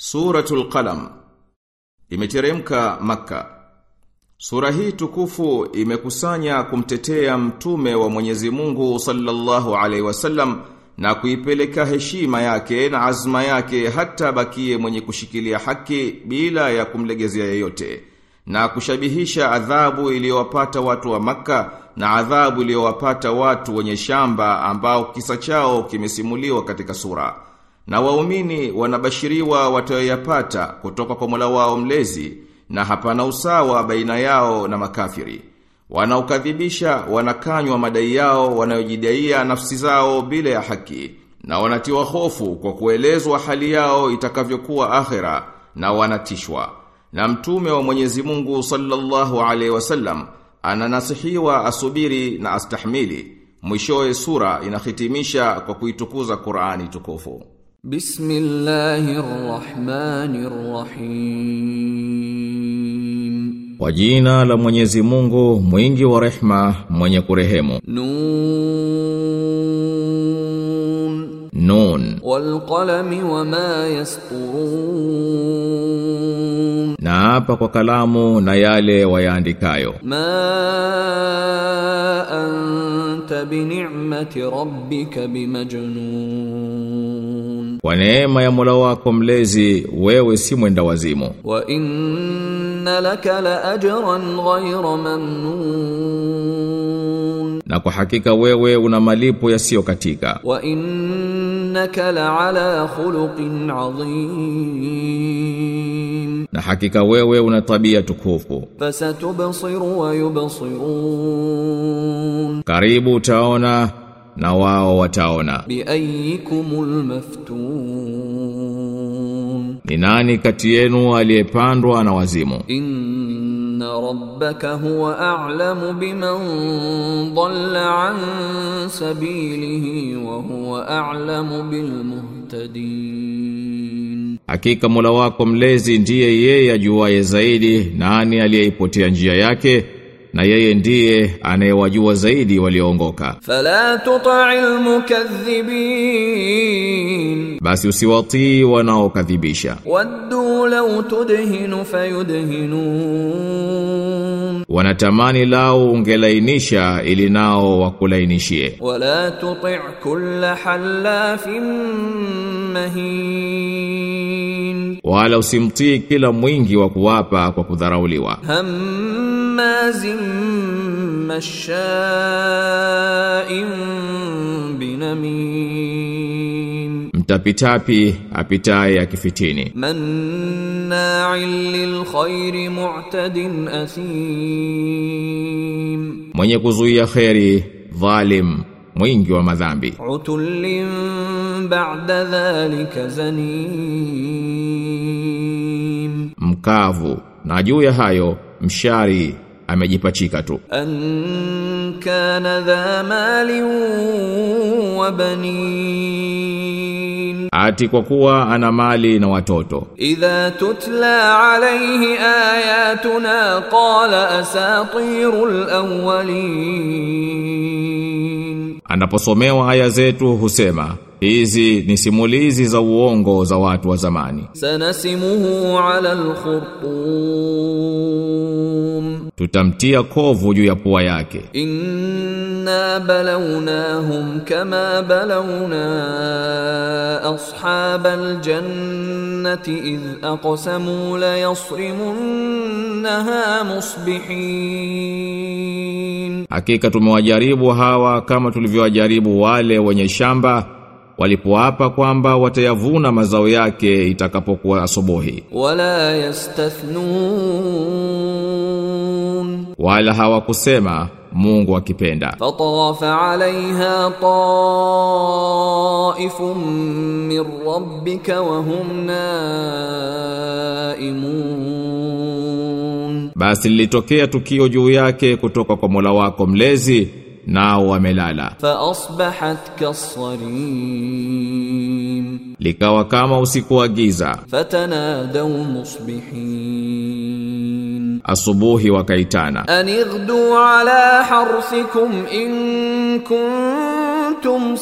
Suratul Qalam imeteremka maka Sura hii tukufu imekusanya kumtetea mtume wa Mwenyezi Mungu sallallahu alaihi wasallam na kuipeleka heshima yake na azma yake hata bakie mwenye kushikilia haki bila ya kumlegezea yeyote na kushabihisha adhabu iliyowapata watu wa maka na adhabu iliyowapata watu wenye shamba ambao kisa chao kimesimuliwa katika sura. Na waumini wanabashiriwa watayoyapata kutoka kwa Mola wao mlezi na hapana usawa baina yao na makafiri. Wanaokadhibisha wanakanywa madai yao wanayojidaia nafsi zao bila ya haki na wanatiwa hofu kwa kuelezwa hali yao itakavyokuwa akhera na wanatishwa. Na mtume wa Mwenyezi Mungu sallallahu alaihi wasallam ananasihiwa asubiri na astahmili. Mwishowe sura inahitimisha kwa kuitukuza Qur'ani tukufu. Bismillahirrahmanirrahim. Kwa jina la Mwenyezi Mungu mwingi wa rehma mwenye kurehemu. Nun Nun. wal qalami wama yasturun. Na hapa kwa kalamu na yale wayaandikayo. Ma anta bi ni'mati rabbika bimajnun. Kwa neema ya Mola wako mlezi wewe si mwenda wazimu. Wa inna laka la ajran ghayra mamnun. Na kwa hakika wewe una malipo yasiyo katika. Wa innaka la ala khuluqin adhim. Na hakika wewe una tabia tukufu. Fasatubsiru wa yubsirun. Karibu utaona na wao wataona. Bi ayyikumul maftun, ni nani kati yenu aliyepandwa na wazimu? Inna rabbaka huwa a'lamu biman dhalla an sabilihi wa huwa a'lamu bil muhtadin, hakika Mola wako mlezi ndiye yeye ajuaye zaidi nani aliyeipotea njia yake na yeye ndiye anayewajua zaidi walioongoka. Fala tuta'il mukaththibin, basi usiwatii wanaokadhibisha. Waddu law tudhinu fayudhinun wanatamani lao ungelainisha ili nao wakulainishie wala tuti' kulla halafin mahin. Wala usimtii kila mwingi wa kuwapa kwa kudharauliwa. Hammazin masha'in binamin tapitapi apitaye akifitini manna'il lil khairi mu'tadin asim mwenye kuzuia khairi dhalim mwingi wa madhambi. Utullim ba'da dhalika zanim. Mkavu na juu ya hayo mshari amejipachika tu. An kana dha wa banin ati kwa kuwa ana mali na watoto idha tutla alayhi ayatuna qala asatirul awwalin anaposomewa aya zetu husema Hizi ni simulizi za uongo za watu wa zamani. Sanasimuhu ala alkhurtum, tutamtia kovu juu ya pua yake. In inna balawnahum kama balawna ashabal jannati idh aqsamu la yasrimunnaha musbihin, hakika tumewajaribu hawa kama tulivyowajaribu wale wenye shamba walipoapa kwamba watayavuna mazao yake itakapokuwa asubuhi. Wala yastathnun, wala hawakusema Mungu akipenda. Fatafa alaiha taifun min rabbika wa hum naimun, basi litokea tukio juu yake kutoka kwa Mola wako mlezi nao wamelala. Fa asbahat kasrim, likawa kama usiku wa giza. Fatanadaw musbihin asubuhi wakaitana. Anigdu ala harfikum in kuntum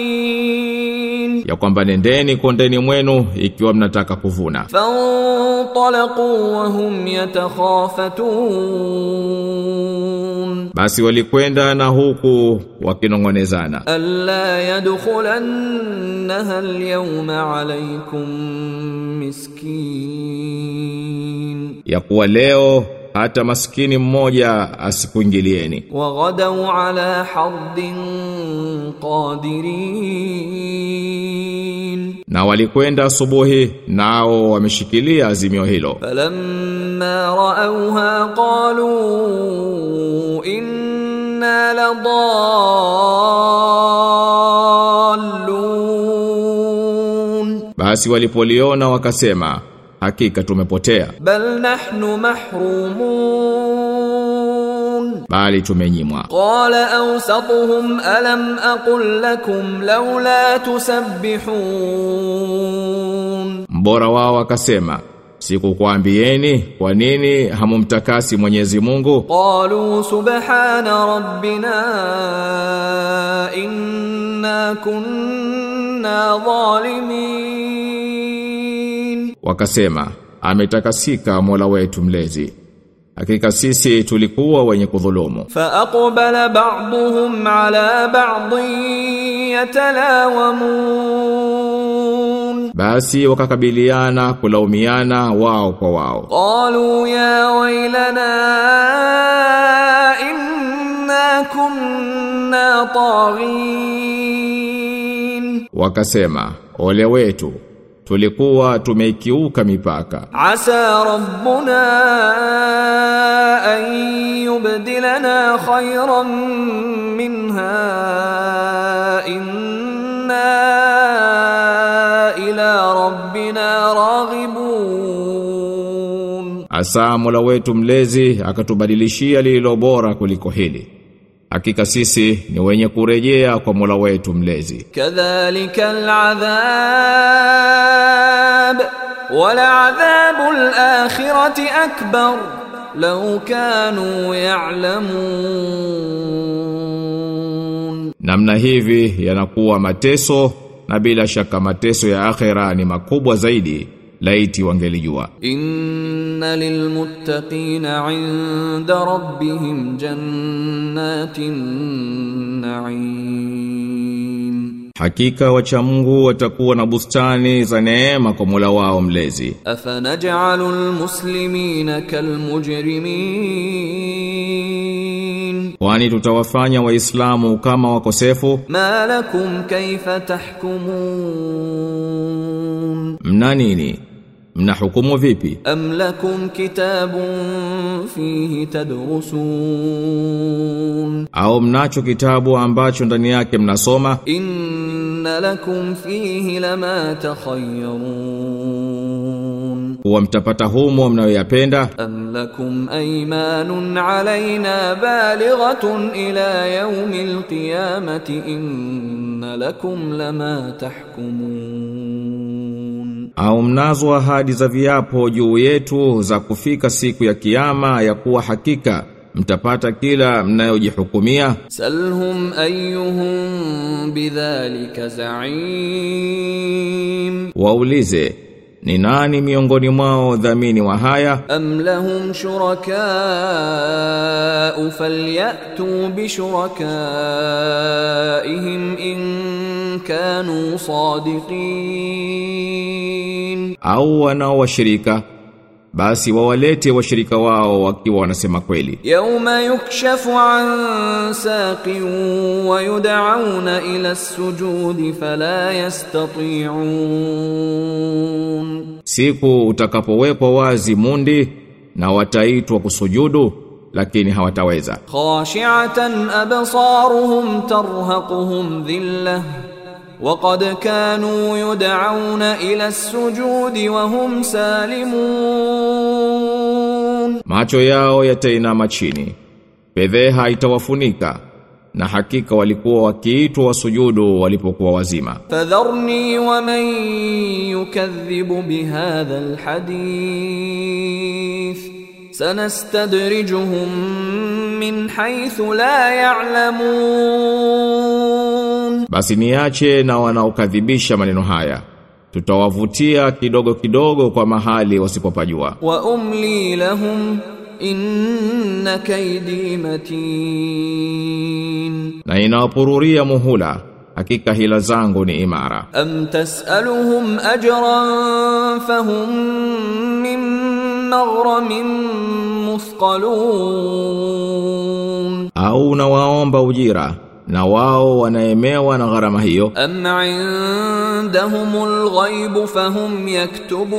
sarimin. Ya kwamba nendeni kondeni mwenu ikiwa mnataka kuvuna. Fantalaqu wa hum yatakhafatun basi walikwenda na huku wakinongonezana. Alla yadkhulannaha alyawma alaykum miskin ya kuwa leo hata maskini mmoja asikuingilieni. Wa ghadau ala hardin qadirin. Na walikwenda asubuhi nao wameshikilia azimio hilo. Falamma raauha qalu inna ladallun basi walipoliona wakasema hakika tumepotea. Bal nahnu mahrumun. Bali tumenyimwa. Qala awsatuhum alam aqul lakum laula tusabbihun. Mbora wao akasema Sikukwambieni kwa nini hamumtakasi Mwenyezi Mungu? Qalu subhana rabbina inna kunna zalimin wakasema ametakasika Mola wetu mlezi. Hakika sisi tulikuwa wenye kudhulumu. Fa aqbala ba'dhum ala ba'dhin yatalawamun. Basi wakakabiliana kulaumiana wao kwa wao. Qalu ya wailana inna kunna taghin. Wakasema ole wetu tulikuwa tumeikiuka mipaka. Asa rabbuna an yubdilana khayran minha inna ila rabbina raghibun. Asa mola wetu mlezi akatubadilishia lililo bora kuliko hili. Hakika sisi ni wenye kurejea kwa Mola wetu mlezi. Kadhalika al'adhab wala adhabul akhirati akbar law kanu ya'lamun. Namna hivi yanakuwa mateso na bila shaka mateso ya akhira ni makubwa zaidi laiti wangelijua inna lilmuttaqina inda rabbihim jannatin na'im Hakika wacha Mungu watakuwa na bustani za neema kwa Mola wao mlezi. Afanaj'alu almuslimina kalmujrimin. Kwani tutawafanya Waislamu kama wakosefu? Ma lakum kayfa tahkumun. Mna nini? mnahukumu vipi? Am lakum kitabun fihi tadrusun. Au mnacho kitabu ambacho ndani yake mnasoma? Inna lakum fihi lama takhayyarun. Wa mtapata humo mnayoyapenda? Am lakum aymanun alaina balighatun ila yawmil qiyamati. Inna lakum lama tahkumun au mnazo ahadi za viapo juu yetu za kufika siku ya kiyama ya kuwa hakika mtapata kila mnayojihukumia? Salhum ayyuhum bidhalika zaim. Waulize ni nani miongoni mwao dhamini wa haya? Am lahum shuraka falyatu bi shurakaihim in kanu sadiqin au wanao washirika basi wawalete washirika wao wakiwa wanasema kweli. Yauma yukshafu an saqin wa yud'auna ila as-sujud fala yastati'un, siku utakapowekwa wazi mundi na wataitwa kusujudu lakini hawataweza. Khashi'atan absaruhum tarhaquhum dhillah وقد كانوا يدعون إلى السجود وهم سالمون macho yao yatainama chini fedheha itawafunika na hakika walikuwa wakiitwa wasujudu walipokuwa wazima فذرني ومن يكذب بهذا الحديث سنستدرجهم من حيث لا يعلمون Basi niache na wanaokadhibisha maneno haya tutawavutia kidogo kidogo kwa mahali wasipopajua. Wa umli lahum inna kaidi matin, na inawapururia muhula, hakika hila zangu ni imara. Am tasaluhum ajran fahum min maghramin muthqalun, au unawaomba ujira na wao wanaemewa na gharama hiyo. Am indahumul ghaib fahum yaktubun.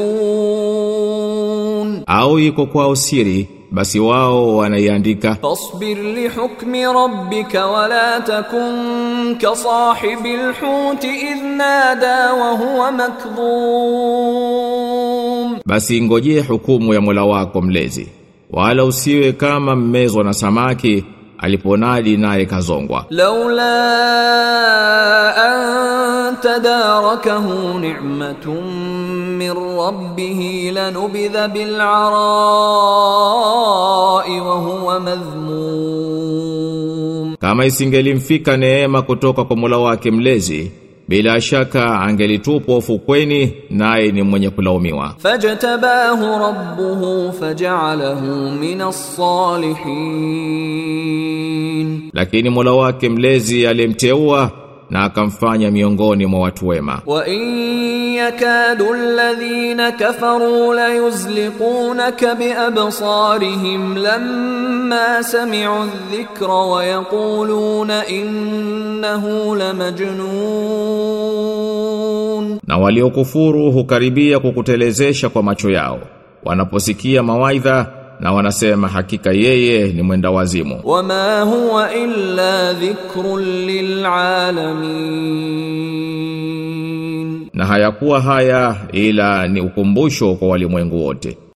Au iko kwa usiri basi wao wanaiandika. Tasbir li hukmi rabbika wa la takun ka sahibil hut idnada wa huwa makdhum. Basi ngojee hukumu ya Mola wako mlezi wala usiwe kama mmezwa na samaki aliponadi naye kazongwa. Laula antadarakahu ni'matun min rabbih lanubidha bil ara'i wa huwa madhmum. Kama isingelimfika neema kutoka kwa mula wake mlezi bila shaka angelitupwa ufukweni naye ni mwenye kulaumiwa. Fajtabahu rabbuhu faj'alahu minas salihin. Lakini Mola wake mlezi alimteua na akamfanya miongoni mwa watu wema. Wa in yakadu alladhina kafaru la yuzliqunaka bi absarihim lamma sami'u dhikra wa yaquluna innahu lamajnun na waliokufuru hukaribia kukutelezesha kwa macho yao. Wanaposikia mawaidha na wanasema hakika yeye ni mwenda wazimu. Wama huwa illa dhikrun lilalamin, na hayakuwa haya ila ni ukumbusho kwa walimwengu wote.